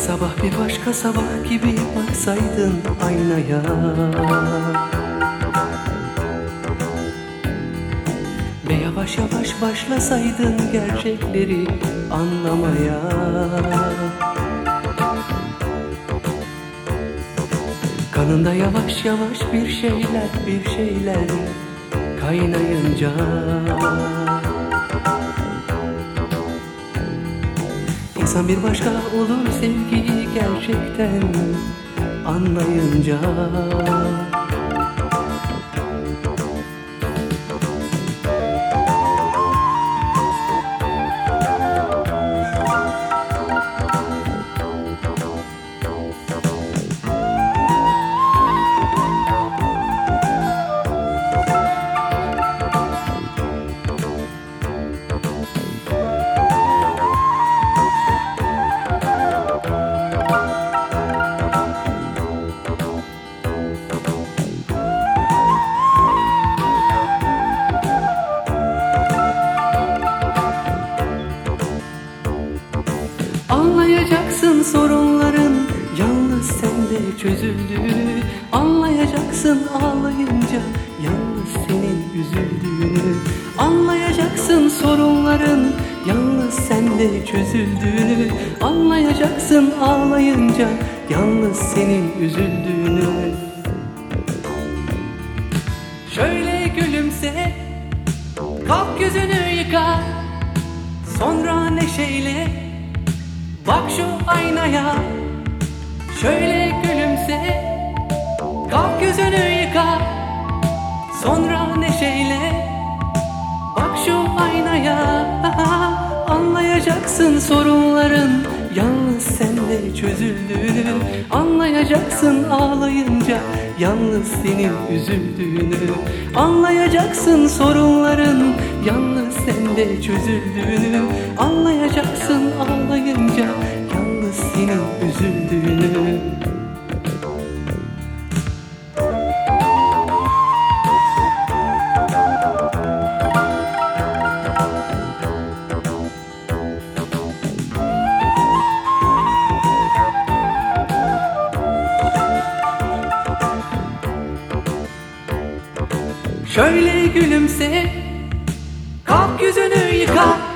sabah bir başka sabah gibi baksaydın aynaya. Ve yavaş yavaş başlasaydın gerçekleri anlamaya. Kanında yavaş yavaş bir şeyler bir şeyler kaynayınca İnsan bir başka olur sevgiyi gerçekten? Anlayınca Anlayacaksın sorunların yalnız sende çözüldüğünü Anlayacaksın ağlayınca yalnız senin üzüldüğünü. Anlayacaksın sorunların yalnız sende çözüldüğünü. Anlayacaksın ağlayınca yalnız senin üzüldüğünü. Şöyle gülümse Kalk yüzünü yıka. Sonra neşeyle Bak şu aynaya Şöyle gülümse. Kalk yüzünü yıka Sonra neşeyle. Bak şu aynaya Anlayacaksın sorunların. Yalnız sende çözüldüğünü Anlayacaksın ağlayınca. Yalnız senin üzüldüğünü Anlayacaksın sorunların. Yalnız sende çözüldüğünü Anlayacaksın ağlayınca Yalnız senin üzüldüğünü. Şöyle gülümse yüzünü yıka